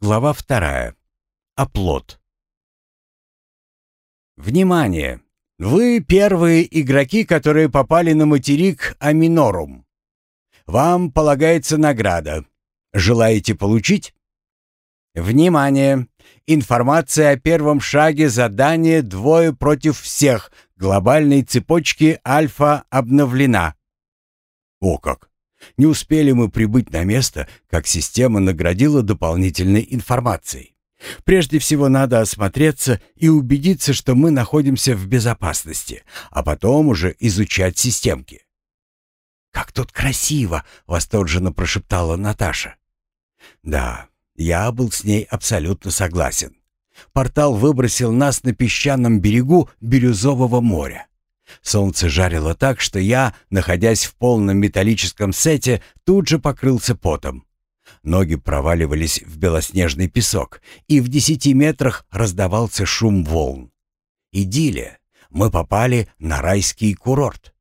Глава вторая. Оплот. Внимание! Вы первые игроки, которые попали на материк Аминорум. Вам полагается награда. Желаете получить? Внимание! Информация о первом шаге задания «Двое против всех» глобальной цепочки Альфа обновлена. О как! Не успели мы прибыть на место, как система наградила дополнительной информацией. Прежде всего надо осмотреться и убедиться, что мы находимся в безопасности, а потом уже изучать системки. «Как тут красиво!» — восторженно прошептала Наташа. «Да, я был с ней абсолютно согласен. Портал выбросил нас на песчаном берегу Бирюзового моря. Солнце жарило так, что я, находясь в полном металлическом сете, тут же покрылся потом. Ноги проваливались в белоснежный песок, и в десяти метрах раздавался шум волн. Идиллия. Мы попали на райский курорт.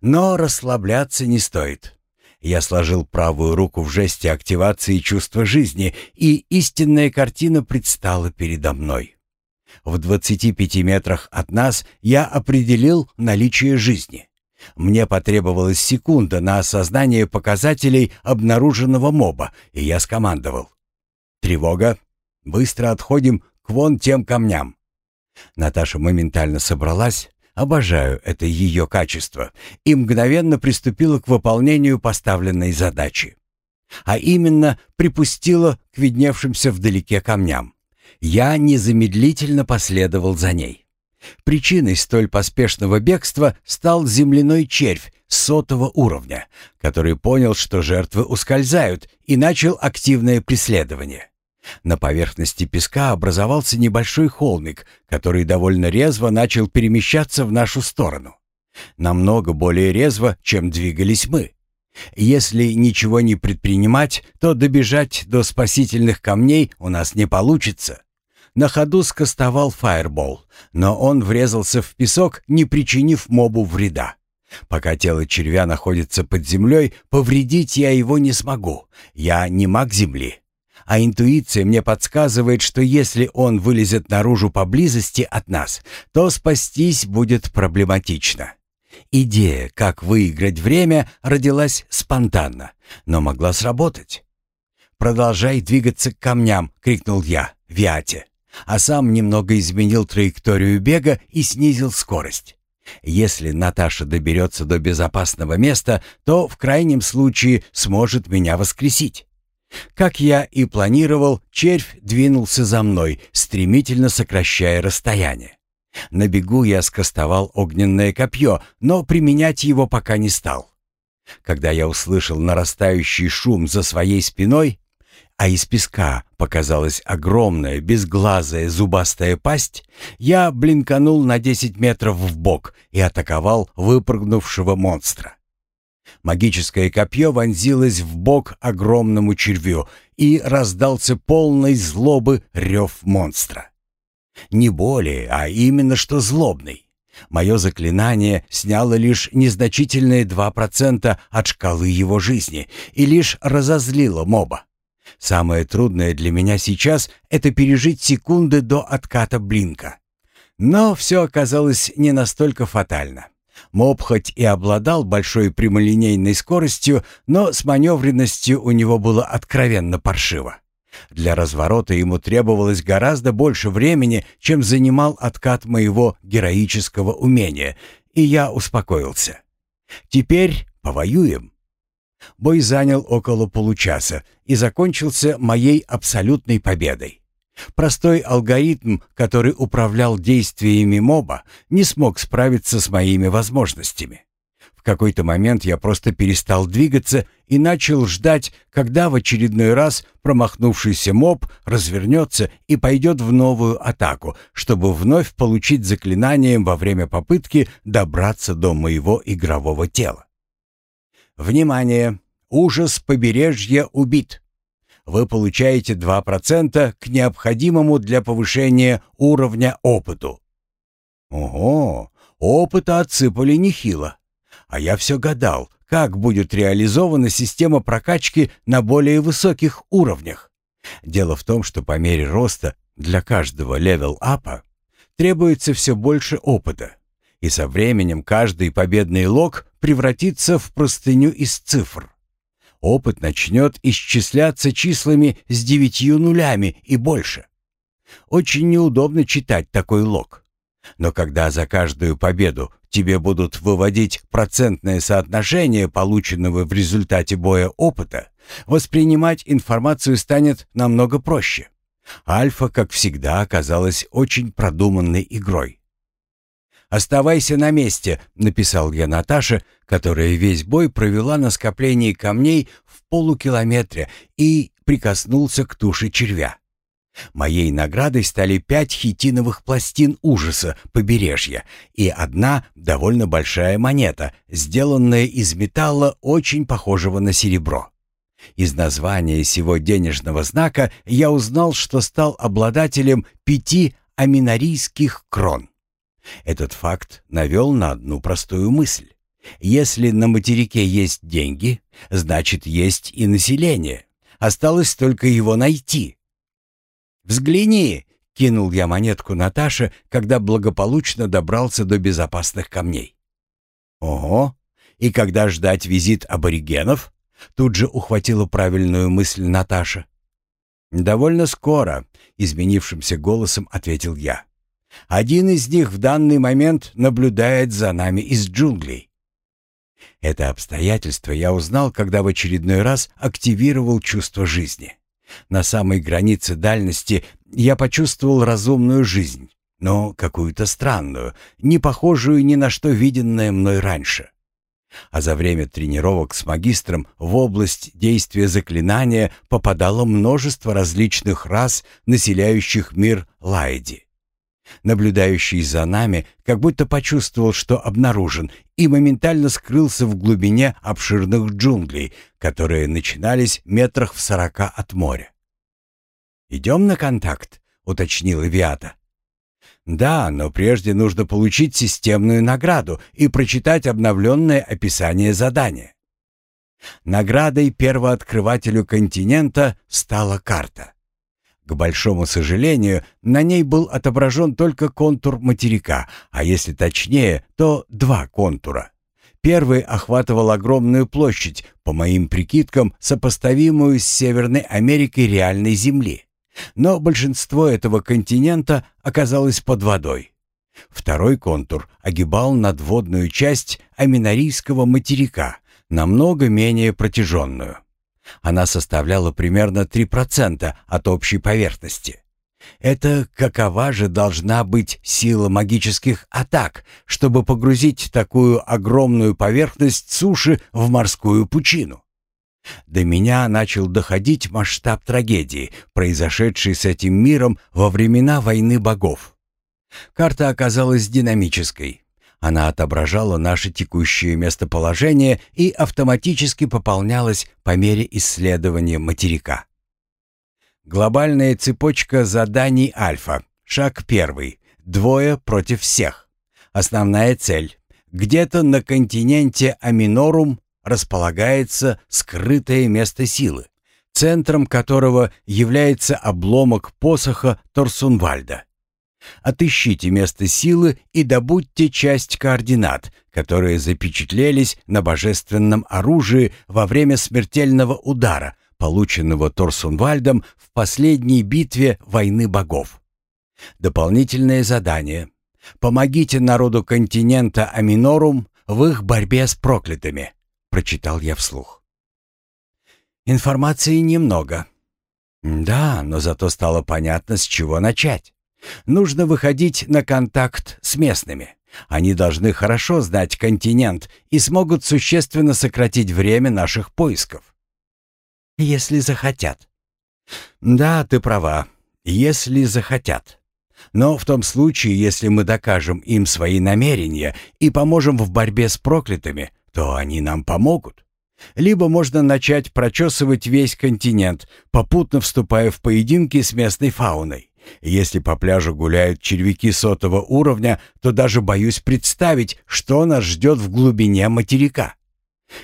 Но расслабляться не стоит. Я сложил правую руку в жесте активации чувства жизни, и истинная картина предстала передо мной. В 25 метрах от нас я определил наличие жизни. Мне потребовалась секунда на осознание показателей обнаруженного моба, и я скомандовал. «Тревога! Быстро отходим к вон тем камням!» Наташа моментально собралась, Обожаю это ее качество. И мгновенно приступила к выполнению поставленной задачи. А именно, припустила к видневшимся вдалеке камням. Я незамедлительно последовал за ней. Причиной столь поспешного бегства стал земляной червь сотого уровня, который понял, что жертвы ускользают, и начал активное преследование. На поверхности песка образовался небольшой холмик, который довольно резво начал перемещаться в нашу сторону. Намного более резво, чем двигались мы. Если ничего не предпринимать, то добежать до спасительных камней у нас не получится. На ходу скостовал фаербол, но он врезался в песок, не причинив мобу вреда. Пока тело червя находится под землей, повредить я его не смогу. Я не маг земли а интуиция мне подсказывает, что если он вылезет наружу поблизости от нас, то спастись будет проблематично. Идея, как выиграть время, родилась спонтанно, но могла сработать. «Продолжай двигаться к камням!» — крикнул я, Виате, а сам немного изменил траекторию бега и снизил скорость. Если Наташа доберется до безопасного места, то в крайнем случае сможет меня воскресить. Как я и планировал, червь двинулся за мной, стремительно сокращая расстояние. На бегу я скостовал огненное копье, но применять его пока не стал. Когда я услышал нарастающий шум за своей спиной, а из песка показалась огромная, безглазая, зубастая пасть, я блинканул на 10 метров в бок и атаковал выпрыгнувшего монстра. Магическое копье вонзилось в бок огромному червю, и раздался полной злобы рев монстра. Не более, а именно что злобный. Мое заклинание сняло лишь незначительные 2% от шкалы его жизни и лишь разозлило моба. Самое трудное для меня сейчас — это пережить секунды до отката блинка. Но все оказалось не настолько фатально. Моб хоть и обладал большой прямолинейной скоростью, но с маневренностью у него было откровенно паршиво. Для разворота ему требовалось гораздо больше времени, чем занимал откат моего героического умения, и я успокоился. Теперь повоюем. Бой занял около получаса и закончился моей абсолютной победой. Простой алгоритм, который управлял действиями моба, не смог справиться с моими возможностями. В какой-то момент я просто перестал двигаться и начал ждать, когда в очередной раз промахнувшийся моб развернется и пойдет в новую атаку, чтобы вновь получить заклинанием во время попытки добраться до моего игрового тела. Внимание! Ужас побережья убит! вы получаете 2% к необходимому для повышения уровня опыту. Ого, опыта отсыпали нехило. А я все гадал, как будет реализована система прокачки на более высоких уровнях. Дело в том, что по мере роста для каждого level-up а требуется все больше опыта, и со временем каждый победный лог превратится в простыню из цифр. Опыт начнет исчисляться числами с девятью нулями и больше. Очень неудобно читать такой лог. Но когда за каждую победу тебе будут выводить процентное соотношение полученного в результате боя опыта, воспринимать информацию станет намного проще. Альфа, как всегда, оказалась очень продуманной игрой. «Оставайся на месте», — написал я Наташе, которая весь бой провела на скоплении камней в полукилометре и прикоснулся к туше червя. Моей наградой стали пять хитиновых пластин ужаса побережья и одна довольно большая монета, сделанная из металла, очень похожего на серебро. Из названия сего денежного знака я узнал, что стал обладателем пяти аминарийских крон. Этот факт навел на одну простую мысль. Если на материке есть деньги, значит есть и население. Осталось только его найти. «Взгляни!» — кинул я монетку Наташе, когда благополучно добрался до безопасных камней. «Ого! И когда ждать визит аборигенов?» Тут же ухватила правильную мысль Наташа. «Довольно скоро», — изменившимся голосом ответил я. «Один из них в данный момент наблюдает за нами из джунглей». Это обстоятельство я узнал, когда в очередной раз активировал чувство жизни. На самой границе дальности я почувствовал разумную жизнь, но какую-то странную, не похожую ни на что виденное мной раньше. А за время тренировок с магистром в область действия заклинания попадало множество различных рас, населяющих мир Лайди. Наблюдающий за нами как будто почувствовал, что обнаружен, и моментально скрылся в глубине обширных джунглей, которые начинались метрах в сорока от моря. «Идем на контакт», — уточнил Виата. «Да, но прежде нужно получить системную награду и прочитать обновленное описание задания». Наградой первооткрывателю континента стала карта. К большому сожалению, на ней был отображен только контур материка, а если точнее, то два контура. Первый охватывал огромную площадь, по моим прикидкам, сопоставимую с Северной Америкой реальной Земли. Но большинство этого континента оказалось под водой. Второй контур огибал надводную часть Аминарийского материка, намного менее протяженную. Она составляла примерно 3% от общей поверхности. Это какова же должна быть сила магических атак, чтобы погрузить такую огромную поверхность суши в морскую пучину? До меня начал доходить масштаб трагедии, произошедшей с этим миром во времена войны богов. Карта оказалась динамической. Она отображала наше текущее местоположение и автоматически пополнялась по мере исследования материка. Глобальная цепочка заданий Альфа. Шаг первый. Двое против всех. Основная цель. Где-то на континенте Аминорум располагается скрытое место силы, центром которого является обломок посоха Торсунвальда. Отыщите место силы и добудьте часть координат, которые запечатлелись на божественном оружии во время смертельного удара, полученного Торсунвальдом в последней битве войны богов. Дополнительное задание. Помогите народу континента Аминорум в их борьбе с проклятыми прочитал я вслух. Информации немного. Да, но зато стало понятно, с чего начать. Нужно выходить на контакт с местными. Они должны хорошо знать континент и смогут существенно сократить время наших поисков. Если захотят. Да, ты права. Если захотят. Но в том случае, если мы докажем им свои намерения и поможем в борьбе с проклятыми, то они нам помогут. Либо можно начать прочесывать весь континент, попутно вступая в поединки с местной фауной. Если по пляжу гуляют червяки сотого уровня, то даже боюсь представить, что нас ждет в глубине материка.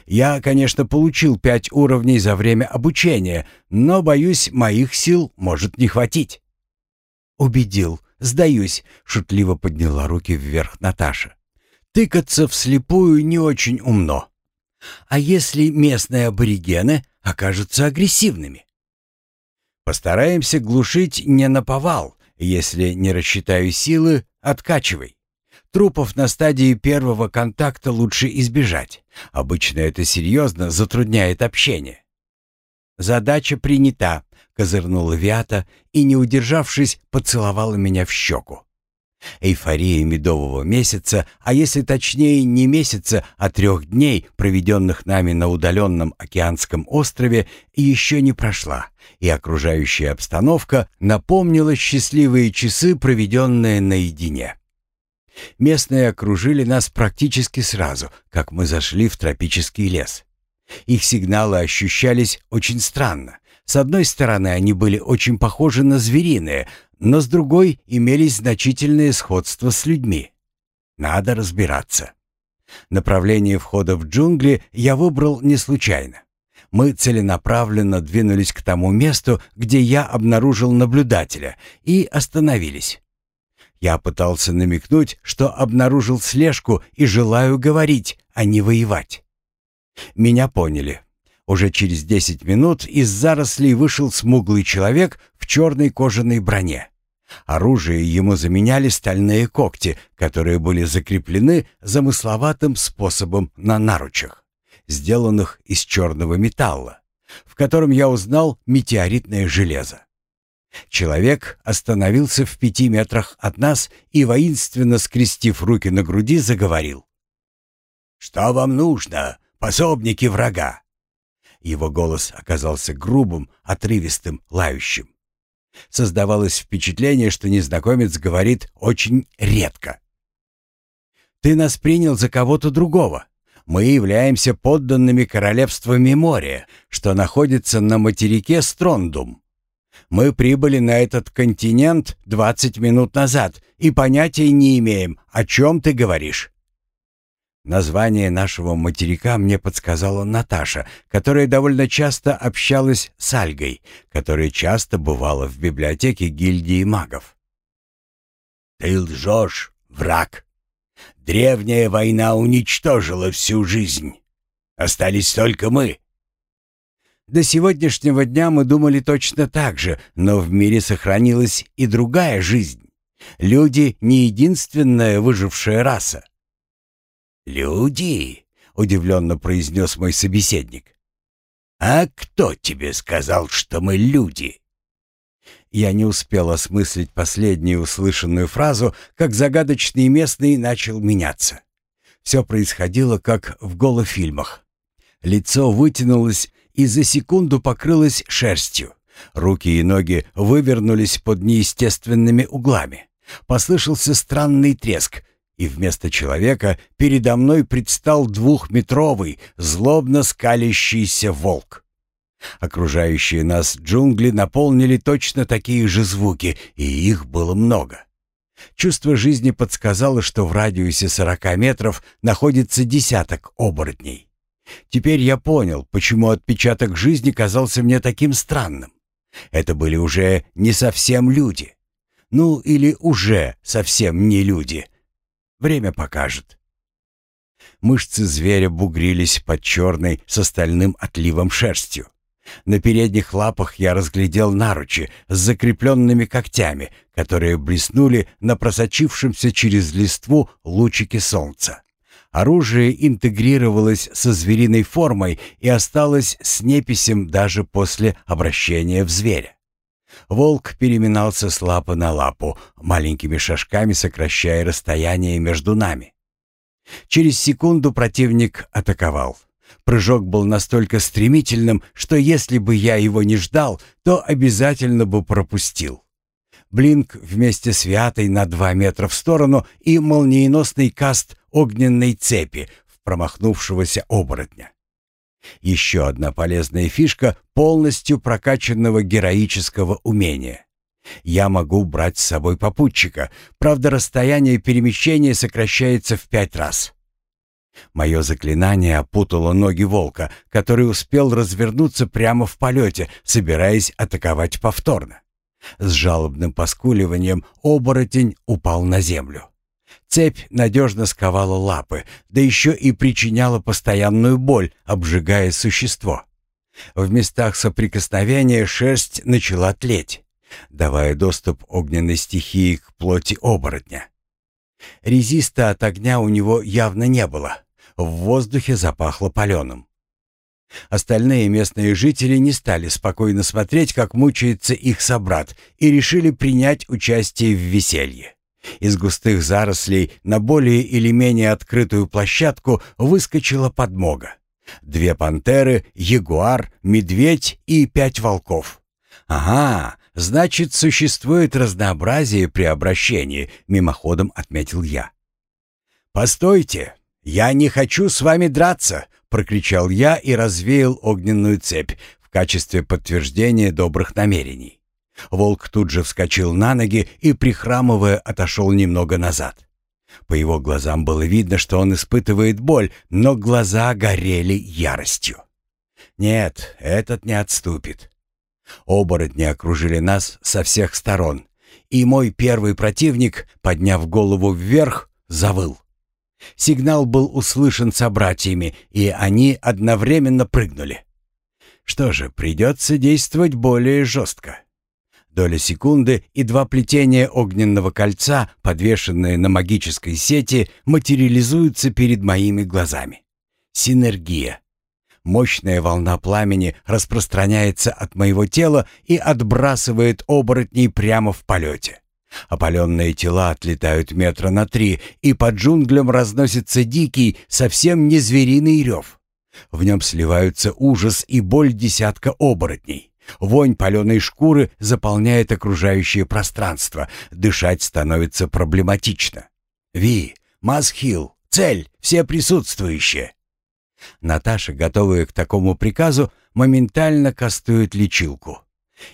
Я, конечно, получил пять уровней за время обучения, но, боюсь, моих сил может не хватить». «Убедил. Сдаюсь», — шутливо подняла руки вверх Наташа. «Тыкаться вслепую не очень умно. А если местные аборигены окажутся агрессивными?» «Постараемся глушить не на повал. Если не рассчитаю силы, откачивай. Трупов на стадии первого контакта лучше избежать. Обычно это серьезно затрудняет общение. «Задача принята», — козырнула Виата и, не удержавшись, поцеловала меня в щеку. Эйфория медового месяца, а если точнее не месяца, а трех дней, проведенных нами на удаленном океанском острове, еще не прошла, и окружающая обстановка напомнила счастливые часы, проведенные наедине. Местные окружили нас практически сразу, как мы зашли в тропический лес. Их сигналы ощущались очень странно. С одной стороны, они были очень похожи на звериные, но с другой имелись значительные сходства с людьми. Надо разбираться. Направление входа в джунгли я выбрал не случайно. Мы целенаправленно двинулись к тому месту, где я обнаружил наблюдателя, и остановились. Я пытался намекнуть, что обнаружил слежку и желаю говорить, а не воевать. Меня поняли. Уже через десять минут из зарослей вышел смуглый человек в черной кожаной броне. Оружие ему заменяли стальные когти, которые были закреплены замысловатым способом на наручах, сделанных из черного металла, в котором я узнал метеоритное железо. Человек остановился в пяти метрах от нас и, воинственно скрестив руки на груди, заговорил. «Что вам нужно, пособники врага?» Его голос оказался грубым, отрывистым, лающим. Создавалось впечатление, что незнакомец говорит очень редко. «Ты нас принял за кого-то другого. Мы являемся подданными королевства Мемория, что находится на материке Строндум. Мы прибыли на этот континент 20 минут назад и понятия не имеем, о чем ты говоришь». Название нашего материка мне подсказала Наташа, которая довольно часто общалась с Альгой, которая часто бывала в библиотеке гильдии магов. «Ты лжешь, враг. Древняя война уничтожила всю жизнь. Остались только мы. До сегодняшнего дня мы думали точно так же, но в мире сохранилась и другая жизнь. Люди — не единственная выжившая раса. «Люди?» — удивленно произнес мой собеседник. «А кто тебе сказал, что мы люди?» Я не успел осмыслить последнюю услышанную фразу, как загадочный местный начал меняться. Все происходило, как в голофильмах. Лицо вытянулось и за секунду покрылась шерстью. Руки и ноги вывернулись под неестественными углами. Послышался странный треск, и вместо человека передо мной предстал двухметровый, злобно скалящийся волк. Окружающие нас джунгли наполнили точно такие же звуки, и их было много. Чувство жизни подсказало, что в радиусе сорока метров находится десяток оборотней. Теперь я понял, почему отпечаток жизни казался мне таким странным. Это были уже не совсем люди. Ну, или уже совсем не люди. Время покажет. Мышцы зверя бугрились под черной с остальным отливом шерстью. На передних лапах я разглядел наручи с закрепленными когтями, которые блеснули на просочившемся через листву лучике солнца. Оружие интегрировалось со звериной формой и осталось с неписем даже после обращения в зверя. Волк переминался с лапы на лапу, маленькими шажками сокращая расстояние между нами. Через секунду противник атаковал. Прыжок был настолько стремительным, что если бы я его не ждал, то обязательно бы пропустил. Блинк вместе с Виатой на два метра в сторону и молниеносный каст огненной цепи в промахнувшегося оборотня. Еще одна полезная фишка полностью прокачанного героического умения. Я могу брать с собой попутчика, правда расстояние перемещения сокращается в пять раз. Мое заклинание опутало ноги волка, который успел развернуться прямо в полете, собираясь атаковать повторно. С жалобным поскуливанием оборотень упал на землю. Цепь надежно сковала лапы, да еще и причиняла постоянную боль, обжигая существо. В местах соприкосновения шерсть начала тлеть, давая доступ огненной стихии к плоти оборотня. Резиста от огня у него явно не было. В воздухе запахло паленым. Остальные местные жители не стали спокойно смотреть, как мучается их собрат, и решили принять участие в веселье. Из густых зарослей на более или менее открытую площадку выскочила подмога. Две пантеры, ягуар, медведь и пять волков. «Ага, значит, существует разнообразие при обращении», — мимоходом отметил я. «Постойте, я не хочу с вами драться», — прокричал я и развеял огненную цепь в качестве подтверждения добрых намерений. Волк тут же вскочил на ноги и, прихрамывая, отошел немного назад. По его глазам было видно, что он испытывает боль, но глаза горели яростью. «Нет, этот не отступит». Оборотни окружили нас со всех сторон, и мой первый противник, подняв голову вверх, завыл. Сигнал был услышан собратьями, и они одновременно прыгнули. Что же, придется действовать более жестко. Доля секунды, и два плетения огненного кольца, подвешенные на магической сети, материализуются перед моими глазами. Синергия. Мощная волна пламени распространяется от моего тела и отбрасывает оборотней прямо в полете. Опаленные тела отлетают метра на три, и под джунглям разносится дикий, совсем не звериный рев. В нем сливаются ужас и боль десятка оборотней. Вонь паленой шкуры заполняет окружающее пространство. Дышать становится проблематично. «Ви, Масхил, цель, все присутствующие!» Наташа, готовая к такому приказу, моментально кастует лечилку.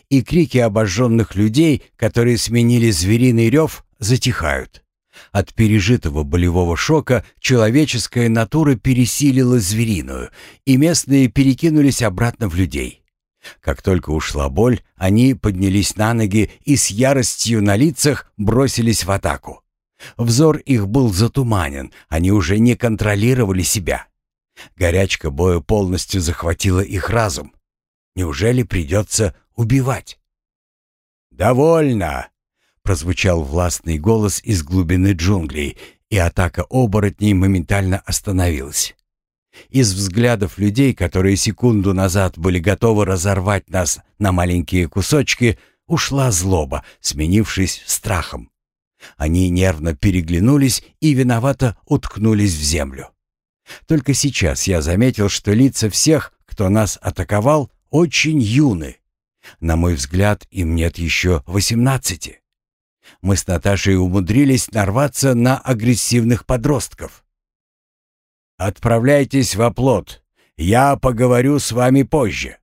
И крики обожженных людей, которые сменили звериный рев, затихают. От пережитого болевого шока человеческая натура пересилила звериную, и местные перекинулись обратно в людей. Как только ушла боль, они поднялись на ноги и с яростью на лицах бросились в атаку. Взор их был затуманен, они уже не контролировали себя. Горячка боя полностью захватила их разум. Неужели придется убивать? «Довольно!» — прозвучал властный голос из глубины джунглей, и атака оборотней моментально остановилась. Из взглядов людей, которые секунду назад были готовы разорвать нас на маленькие кусочки, ушла злоба, сменившись страхом. Они нервно переглянулись и виновато уткнулись в землю. Только сейчас я заметил, что лица всех, кто нас атаковал, очень юны. На мой взгляд, им нет еще восемнадцати. Мы с Наташей умудрились нарваться на агрессивных подростков. «Отправляйтесь в оплот. Я поговорю с вами позже».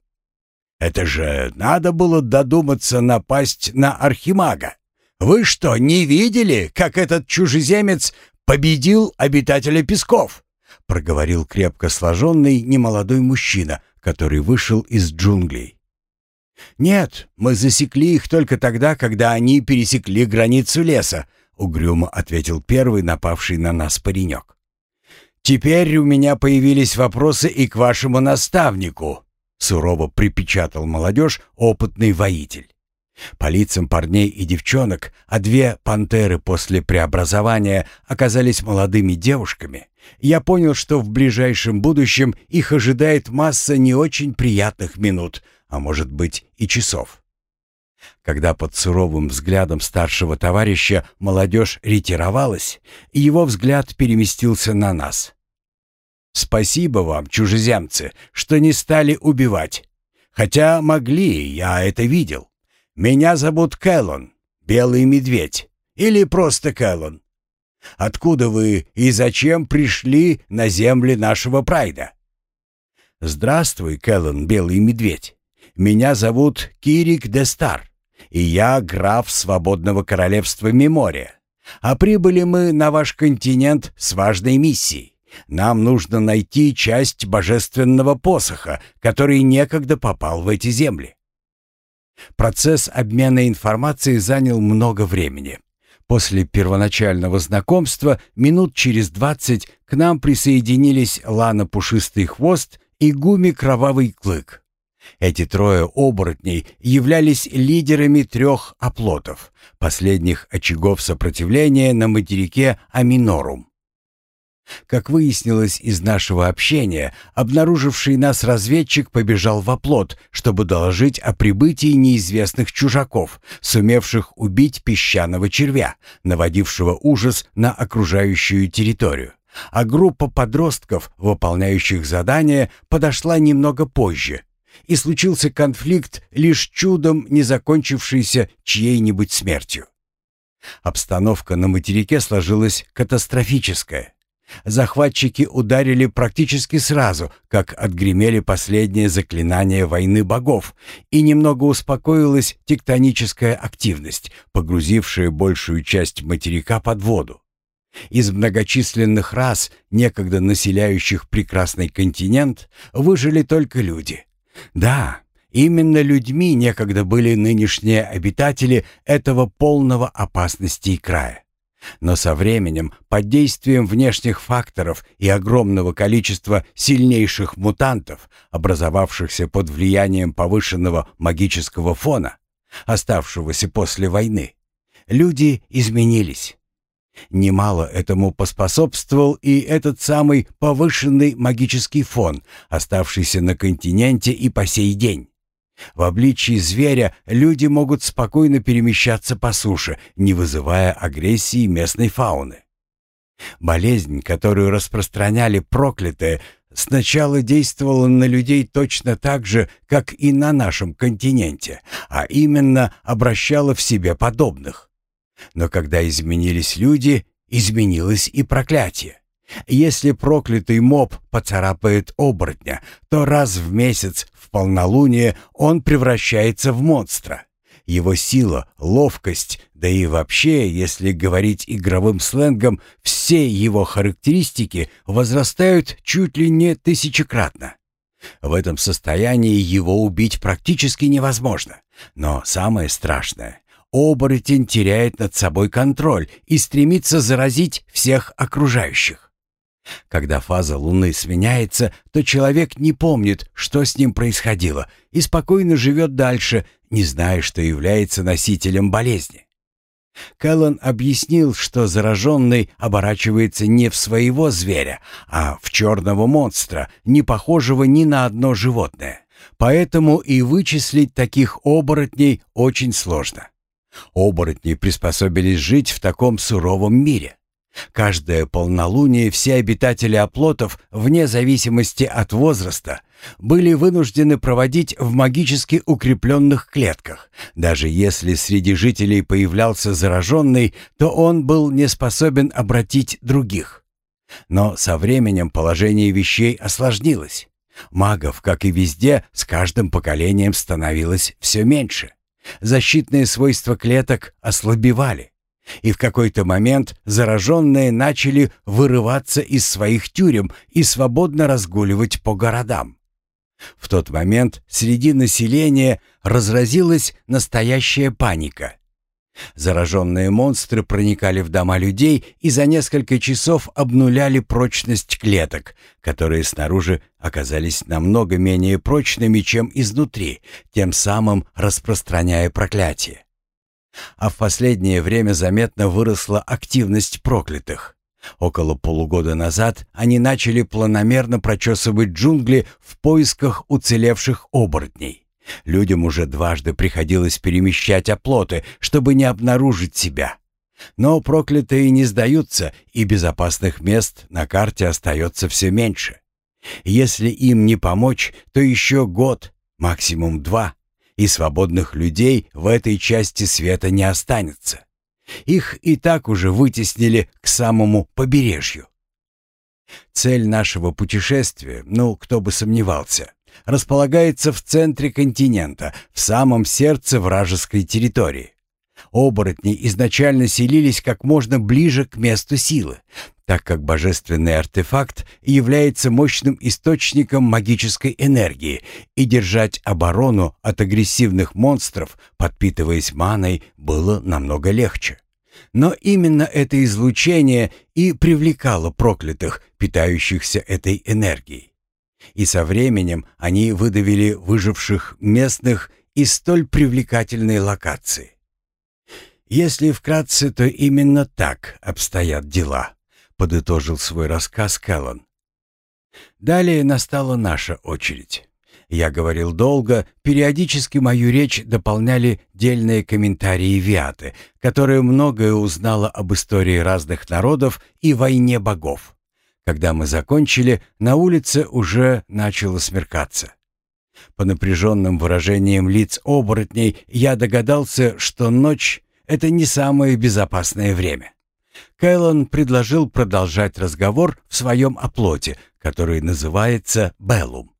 «Это же надо было додуматься напасть на Архимага. Вы что, не видели, как этот чужеземец победил обитателя Песков?» проговорил крепко сложенный немолодой мужчина, который вышел из джунглей. «Нет, мы засекли их только тогда, когда они пересекли границу леса», — угрюмо ответил первый напавший на нас паренек. «Теперь у меня появились вопросы и к вашему наставнику», — сурово припечатал молодежь опытный воитель. По лицам парней и девчонок, а две пантеры после преобразования оказались молодыми девушками, я понял, что в ближайшем будущем их ожидает масса не очень приятных минут, а может быть и часов. Когда под суровым взглядом старшего товарища молодежь ретировалась, его взгляд переместился на нас. «Спасибо вам, чужеземцы, что не стали убивать. Хотя могли, я это видел. Меня зовут Кэллон, Белый Медведь, или просто Кэллон. Откуда вы и зачем пришли на земли нашего прайда?» «Здравствуй, Кэллон, Белый Медведь. Меня зовут Кирик де Стар, и я граф Свободного Королевства Мемория. А прибыли мы на ваш континент с важной миссией. Нам нужно найти часть божественного посоха, который некогда попал в эти земли. Процесс обмена информацией занял много времени. После первоначального знакомства минут через двадцать к нам присоединились Лана Пушистый Хвост и Гуми Кровавый Клык. Эти трое оборотней являлись лидерами трех оплотов, последних очагов сопротивления на материке Аминорум. Как выяснилось из нашего общения, обнаруживший нас разведчик побежал в оплот, чтобы доложить о прибытии неизвестных чужаков, сумевших убить песчаного червя, наводившего ужас на окружающую территорию. А группа подростков, выполняющих задание, подошла немного позже. И случился конфликт, лишь чудом не закончившийся чьей-нибудь смертью. Обстановка на материке сложилась катастрофическая. Захватчики ударили практически сразу, как отгремели последние заклинания войны богов, и немного успокоилась тектоническая активность, погрузившая большую часть материка под воду. Из многочисленных рас, некогда населяющих прекрасный континент, выжили только люди. Да, именно людьми некогда были нынешние обитатели этого полного опасностей края. Но со временем, под действием внешних факторов и огромного количества сильнейших мутантов, образовавшихся под влиянием повышенного магического фона, оставшегося после войны, люди изменились. Немало этому поспособствовал и этот самый повышенный магический фон, оставшийся на континенте и по сей день. В обличии зверя люди могут спокойно перемещаться по суше, не вызывая агрессии местной фауны. Болезнь, которую распространяли проклятые, сначала действовала на людей точно так же, как и на нашем континенте, а именно обращала в себе подобных. Но когда изменились люди, изменилось и проклятие. Если проклятый моб поцарапает оборотня, то раз в месяц в полнолуние он превращается в монстра. Его сила, ловкость, да и вообще, если говорить игровым сленгом, все его характеристики возрастают чуть ли не тысячекратно. В этом состоянии его убить практически невозможно. Но самое страшное — оборотень теряет над собой контроль и стремится заразить всех окружающих. Когда фаза Луны сменяется, то человек не помнит, что с ним происходило, и спокойно живет дальше, не зная, что является носителем болезни. Кэллен объяснил, что зараженный оборачивается не в своего зверя, а в черного монстра, не похожего ни на одно животное. Поэтому и вычислить таких оборотней очень сложно. Оборотни приспособились жить в таком суровом мире. Каждое полнолуние все обитатели оплотов, вне зависимости от возраста, были вынуждены проводить в магически укрепленных клетках. Даже если среди жителей появлялся зараженный, то он был не способен обратить других. Но со временем положение вещей осложнилось. Магов, как и везде, с каждым поколением становилось все меньше. Защитные свойства клеток ослабевали. И в какой-то момент зараженные начали вырываться из своих тюрем и свободно разгуливать по городам. В тот момент среди населения разразилась настоящая паника. Зараженные монстры проникали в дома людей и за несколько часов обнуляли прочность клеток, которые снаружи оказались намного менее прочными, чем изнутри, тем самым распространяя проклятие. А в последнее время заметно выросла активность проклятых. Около полугода назад они начали планомерно прочесывать джунгли в поисках уцелевших оборотней. Людям уже дважды приходилось перемещать оплоты, чтобы не обнаружить себя. Но проклятые не сдаются, и безопасных мест на карте остается все меньше. Если им не помочь, то еще год, максимум два, и свободных людей в этой части света не останется. Их и так уже вытеснили к самому побережью. Цель нашего путешествия, ну, кто бы сомневался, располагается в центре континента, в самом сердце вражеской территории. Оборотни изначально селились как можно ближе к месту силы. так как божественный артефакт является мощным источником магической энергии, и держать оборону от агрессивных монстров, подпитываясь маной, было намного легче. Но именно это излучение и привлекало проклятых, питающихся этой энергией. И со временем они выдавили выживших местных из столь привлекательной локации. Если вкратце, то именно так обстоят дела подытожил свой рассказ Кэллон. Далее настала наша очередь. Я говорил долго, периодически мою речь дополняли дельные комментарии Виаты, которая многое узнала об истории разных народов и войне богов. Когда мы закончили, на улице уже начало смеркаться. По напряженным выражениям лиц оборотней я догадался, что ночь — это не самое безопасное время. Кэллон предложил продолжать разговор в своем оплоте, который называется Беллум.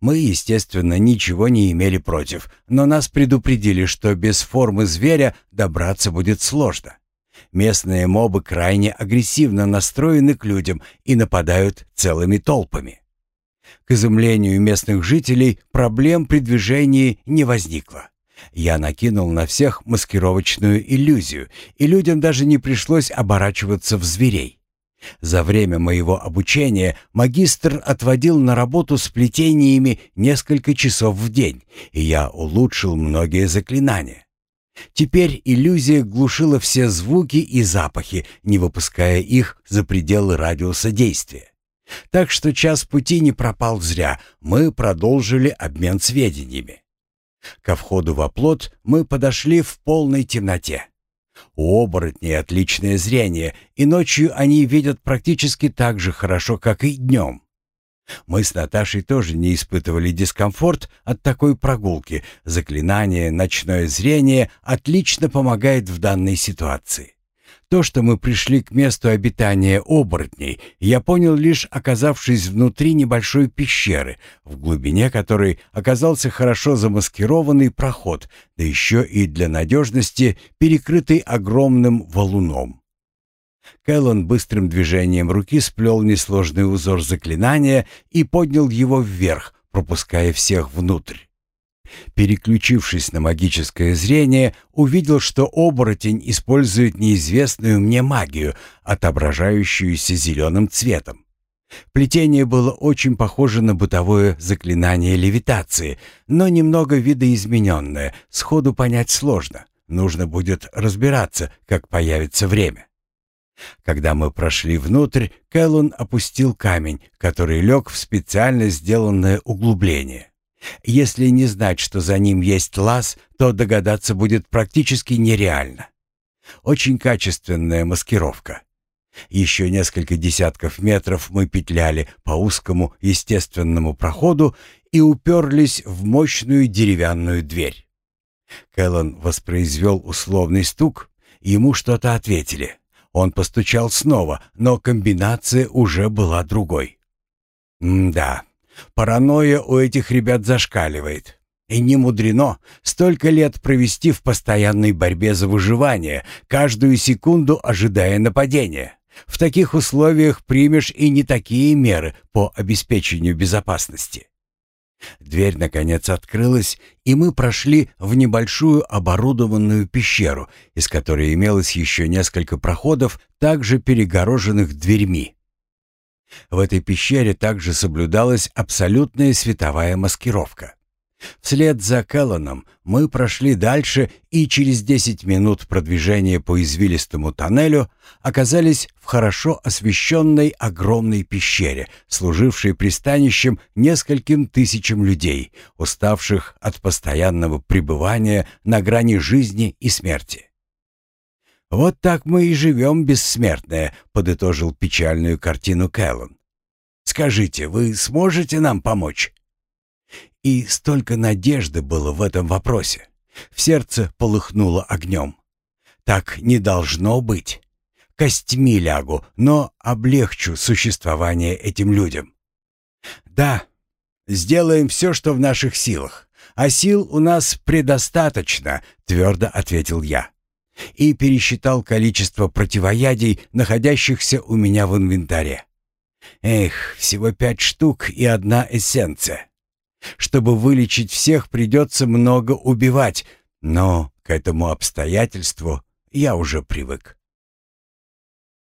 Мы, естественно, ничего не имели против, но нас предупредили, что без формы зверя добраться будет сложно. Местные мобы крайне агрессивно настроены к людям и нападают целыми толпами. К изумлению местных жителей проблем при движении не возникло. Я накинул на всех маскировочную иллюзию, и людям даже не пришлось оборачиваться в зверей. За время моего обучения магистр отводил на работу с плетениями несколько часов в день, и я улучшил многие заклинания. Теперь иллюзия глушила все звуки и запахи, не выпуская их за пределы радиуса действия. Так что час пути не пропал зря, мы продолжили обмен сведениями. Ко входу в оплот мы подошли в полной темноте. У оборотней отличное зрение, и ночью они видят практически так же хорошо, как и днем. Мы с Наташей тоже не испытывали дискомфорт от такой прогулки. Заклинание «Ночное зрение» отлично помогает в данной ситуации. То, что мы пришли к месту обитания оборотней, я понял лишь оказавшись внутри небольшой пещеры, в глубине которой оказался хорошо замаскированный проход, да еще и для надежности перекрытый огромным валуном. Кэллон быстрым движением руки сплел несложный узор заклинания и поднял его вверх, пропуская всех внутрь. Переключившись на магическое зрение, увидел, что оборотень использует неизвестную мне магию, отображающуюся зеленым цветом. Плетение было очень похоже на бытовое заклинание левитации, но немного видоизмененное, сходу понять сложно. Нужно будет разбираться, как появится время. Когда мы прошли внутрь, Кэллон опустил камень, который лег в специально сделанное углубление. Если не знать, что за ним есть лаз, то догадаться будет практически нереально. Очень качественная маскировка. Еще несколько десятков метров мы петляли по узкому естественному проходу и уперлись в мощную деревянную дверь. Кэллон воспроизвел условный стук, ему что-то ответили. Он постучал снова, но комбинация уже была другой. М-да, Паранойя у этих ребят зашкаливает. И не мудрено столько лет провести в постоянной борьбе за выживание, каждую секунду ожидая нападения. В таких условиях примешь и не такие меры по обеспечению безопасности. Дверь, наконец, открылась, и мы прошли в небольшую оборудованную пещеру, из которой имелось еще несколько проходов, также перегороженных дверьми. В этой пещере также соблюдалась абсолютная световая маскировка. Вслед за Келланом мы прошли дальше и через 10 минут продвижения по извилистому тоннелю оказались в хорошо освещенной огромной пещере, служившей пристанищем нескольким тысячам людей, уставших от постоянного пребывания на грани жизни и смерти. «Вот так мы и живем, бессмертные», — подытожил печальную картину Кэллон. «Скажите, вы сможете нам помочь?» И столько надежды было в этом вопросе. В сердце полыхнуло огнем. Так не должно быть. Костьми лягу, но облегчу существование этим людям. Да, сделаем все, что в наших силах. А сил у нас предостаточно, твердо ответил я. и пересчитал количество противоядий, находящихся у меня в инвентаре. Эх, всего пять штук и одна эссенция. Чтобы вылечить всех, придется много убивать, но к этому обстоятельству я уже привык.